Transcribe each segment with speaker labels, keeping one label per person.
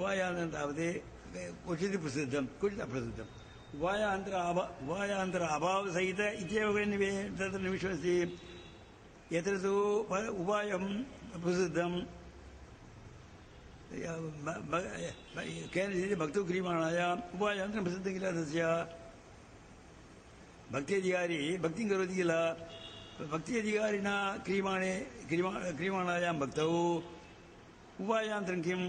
Speaker 1: வாயானது கொச்சித் பிரசித்தம் கொச்சித் அப்பிரசித்தம் வாயாந்திர அபா வாயாந்திர அபாவ சகித இத்தியோகே தத்திர நிமிஷமஸ்தி எத்திரது உபாயம் பிரசித்தம் கேனசி பக்து கிரியமானாயா உபாயாந்திரம் பிரசித்தம் கிலா தசியா பக்தி அதிகாரி பக்தி கருவதி கிலா பக்தி அதிகாரினா கிரியமானே கிரியமானாயாம் பக்தவு உபாயாந்திரம் கிம்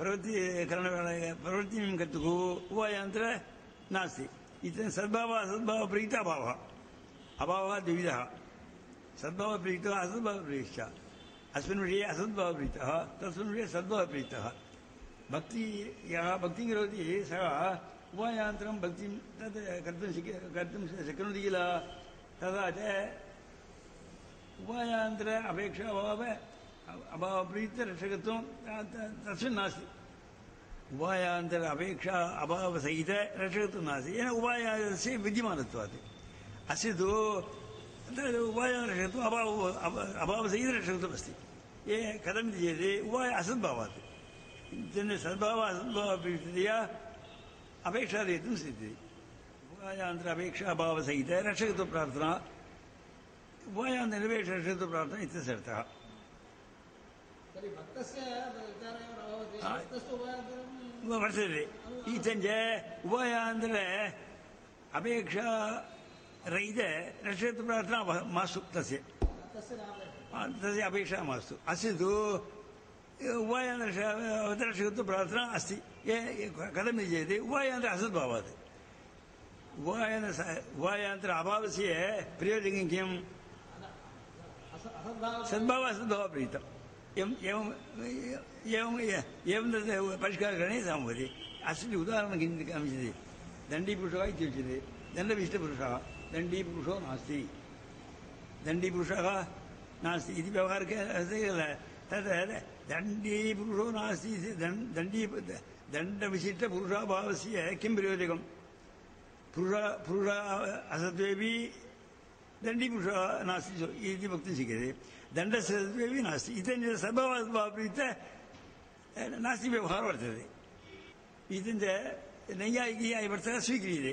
Speaker 1: उपायान्तर सद्भावम् उपायान्तर सद्भावः भक्तौ प्रवृत्ति करणवेलाय प्रवृत्तिं कर्तुः उभयान्तर नास्ति इति सद्भावः असद्भावप्रीत अभावः अभावः द्विविधः सद्भावप्रीतः असद्भावप्रीतश्च अस्मिन् विषये असद्भावप्रीतः तस्मिन् विषये सद्भावप्रीतः भक्ति यः भक्तिं करोति सः उभयान्तरं भक्तिं तत् कर्तुं शक्य कर्तुं शक्नोति किल तथा च उभयान्तर अपेक्षाभाव अभावप्रीतरक्षकत्वं त- त- तस्मिन् नास्ति उभयान्तर अपेक्षा अभावसहितरक्षकत्वं नास्ति येन उभयस्य विद्यमानत्वात् अस्य तु तद् उभयरक्षकत्वम् अभाव अभ- अभावसहितरक्षकत्वमस्ति ये कथमिति चेत् उभय असद्भावात् इत्यनेन सद्भावः असद्भावप्रीतया अपेक्षा रेतुं सिद्ध्यति उभयान्तर अपेक्षा अभावसहित रक्षकत्वप्रार्थना उभयान्तरनिर्वेशरक्षकत्वप्रार्थना इत्यस्य अर्थः ویج گیاتنا اپشا مسا رشتہ اچھی کتنی چیزیں اصد سدھاس असद्भावात् उभयान्तर उभयान्तर अभावस्य प्रयोजनं किम्
Speaker 2: अस- असद्भावः
Speaker 1: सद्भाव असद्भाव प्रीतम् एवं एवं एवं एवं तत् परिष्कारकरणे सम्भवति अस्मिन् उदाहरणं किञ्चित् गमिष्यति दण्डीपुरुषः इत्युच्यते दण्डविशिष्टपुरुषः दण्डीपुरुषो नास्ति दण्डीपुरुषः नास्ति इति व्यवहारके अस्ति किल तत् दण्डीपुरुषो नास्ति इति दण्- दण्डी दण्डविशिष्टपुरुषाभावस्य किं प्रयोजकम् पुरुष पुरुष असत्त्वेपि दण्डीपुरुषः नास्ति सो- इति वक्तुं शक्यते दण्डसत्त्वेपि नास्ति इत्यञ्च सद्भावप्रीत नास्ति व्यवहारः वर्तते इत्यञ्च नैयायिकीयायवर्तः स्वीक्रियते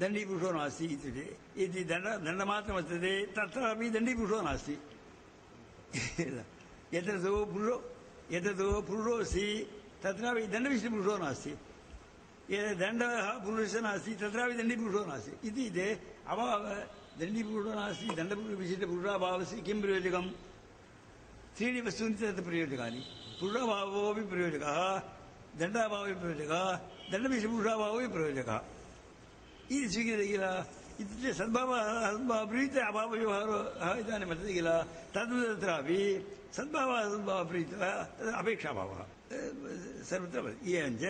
Speaker 1: दण्डीपुरुषो नास्ति इत्युक्ते यदि दण्ड दण्डमात्रं वर्तते तत्रापि दण्डीपुरुषो नास्ति यत्र तु पुरुषो यत्र तु पुरुषो अस्ति तत्रापि दण्डविशिष्टपुरुषो नास्ति यद् दण्डः पुरुषः नास्ति तत्रापि दण्डीपुरुषो नास्ति इति ते अभाव दण्डीपुरुषो नास्ति दण्डविशिष्टपुरुषाभावस्य किं प्रयोजकं त्रीणि वस्तूनि तत्र प्रयोजकानि पुरुषाभावोऽपि प्रयोजकः दण्डाभावोऽपि प्रयोजकः दण्डविशिष्टपुरुषाभावोऽपि प्रयोजकः इति स्वीक्रियते किल इत्युक्ते सद्भावः सद्भावप्रीत अभावव्यवहारः इदानीं वर्तते किल तद्वत् तत्रापि सद्भावः सद्भावप्रीतः तद् अपेक्षाभावः सर्वत्र भवति एवञ्च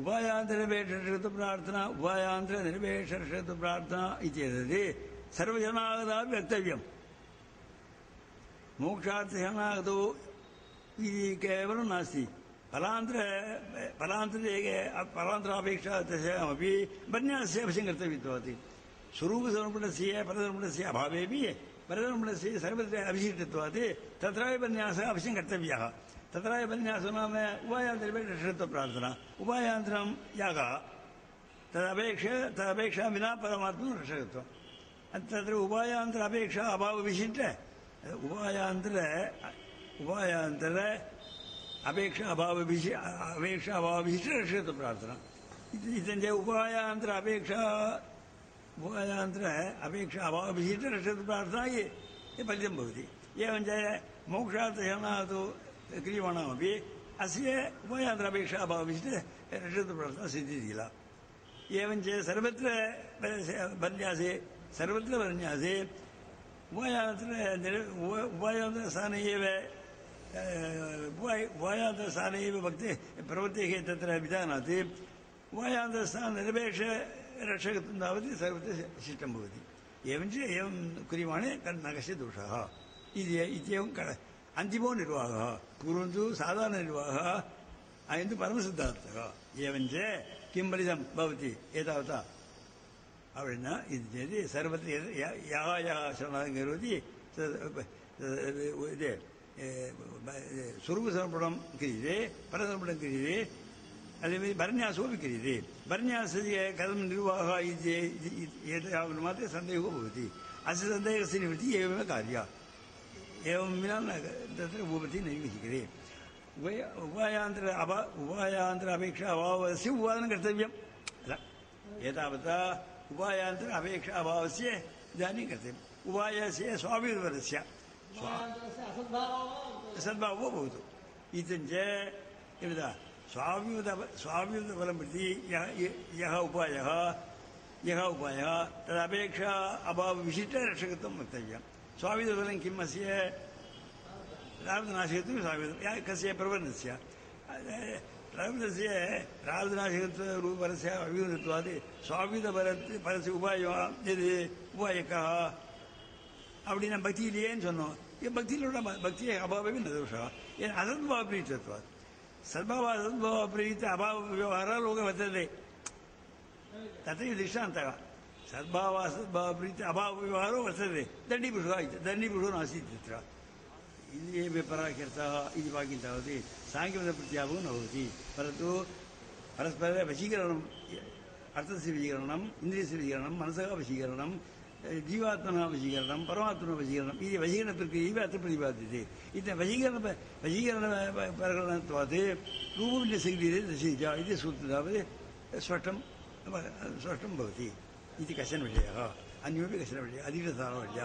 Speaker 1: उभयान्तरनिर्वेशर्षत्वप्रार्थना उभयान्तरनिर्वेशर्षत्वप्रार्थना इत्येतत् सर्वजनागतापि वक्तव्यम् मोक्षार्थशरणागतौ इति केवलं नास्ति फलान्तर फलान्तरे फलान्तरापेक्षा तस्यामपि बन्यासस्य अवश्यं कर्तव्यत्वात् स्वरूपसमर्पणस्य परसमर्पणस्य अभावेपि परसमर्पणस्य सर्वत्र अविशिष्टत्वात् तत्रापि बन्यासः अवश्यं कर्तव्यः तत्रापि बन्यासो नाम उभयान्तरपेक्षत्वप्रार्थना उभयान्तरं यागः तदपेक्ष तदपेक्षा विना परमात्मन रक्षकत्वम् तत्र उभयान्तर अपेक्षा अभावविशिष्ट उभयान्तर उभयान्तर अपेक्षा अभावविशि अपेक्षा अभावविशिष्ट रक्षकत्वप्रार्थना इति इत्थञ्च उभयान्तर अपेक्षा उभयान्तर अपेक्षा अभावविशिष्ट रक्षकत्वप्रार्थना ये ये फलितं भवति एवञ्च मोक्षार्थशरणात् क्रियमाणामपि अस्य उभयान्तर अपेक्षा अभावविशिष्ट रक्षकत्वप्रार्थना सिद्धिः किल एवञ्च सर्वत्र बन्यासे सर्वत्र बन्यासे उभयान्तर उभयान्तरस्थाने एव उभयान्तस्थाने एव भक्ति प्रवृत्तेः तत्र विधानात् उभयान्तस्थान निरपेक्ष रक्षकत्वं तावत् सर्वत्र शिष्टं भवति एवञ्च एवं क्रियमाणे न कश्चित् दोषः इति इत्येवं क अन्तिमो निर्वाहः पूर्वं तु साधारणनिर्वाहः अयं तु परमसिद्धार्थः एवञ्च किं फलितं भवति एतावता அப்படின்னா இது எது? சர்வத்தில் யகா யகா சொன்னதுங்கிறது இது சுருபு சமர்ப்பணம் கிரியது பரசமர்ப்பணம் கிரியது அதேமாதிரி பரநியாசமும் கிரியது பரநியாச கதம் நிர்வாக இது மாத்திர சந்தேகோ பவதி அச சந்தேகஸ்ய நிவர்த்தி ஏவமே காரியா. ஏவம் வினா தத்திர உபதி நைவிதிக்கிறே உபய உபாயாந்திர அப உபாயாந்திர அபேட்சா அபாவசிய உபாதனம் கர்த்தவியம். ஏதாவதா कर्तव्यम् अल एतावता उपायान्तर अपेक्षा अभावस्य इदानीं कर्तव्यम् उपायस्य स्वाभिवरस्य
Speaker 2: उपायान्तरस्य असद्भावो वा
Speaker 1: सद्भावो भवतु इत्थञ्च किमिदा स्वाभियुत स्वाभियुतफलं प्रति यः यः उपायः यः उपायः तदपेक्षा अभावविशिष्टरक्षकत्वं वक्तव्यं स्वाभियुतफलं किम् अस्य रावतनाशकत्वं स्वाभियुतं या कस्य प्रवर्णस्य रावतस्य रावतनाशकत्वरूपरस्य अभियुतत्वात् स्वाभियुतफल फलस्य उपायो यद् उपायकः அப்படின்னா பக்தி இல்லையேன்னு சொன்னோம் ஏன் பக்தியிலோட பக்தியை அபாவமே ந தோஷः ஏன் असद्भाव प्रीतत्वात् सद्भाव असद्भाव प्रीत अभाव व्यवहारः लोके वर्तते तथैव दृष्टान्तः सद्भाव असद्भाव प्रीति अभावव्यवहारो वर्तते दण्डीपुरुषः इति दण्डीपुरुषो नासीत् तत्र इति पराकृतः इति वाक्यं तावत् साङ्ख्यपदप्रत्यापो न भवति परन्तु परस्परवशीकरणम् अर्थस्य वशीकरणम् इन्द्रियस्य वशीकरणं मनसः वशीकरणं जीवात्मनः वशीकरणं परमात्मनः वशीकरणम् इति वशीकरणप्रक्रियैव अत्र प्रतिपाद्यते इति वशीकरण वशीकरणप्रकरणत्वात् रूपविन्यसङ्क्रियते दशनिज इति सूत्रं तावत् स्पष्टं स्पष्टं भवति इति कश्चन विषयः अन्योपि कश्चन विषयः अधिकसारः विषयः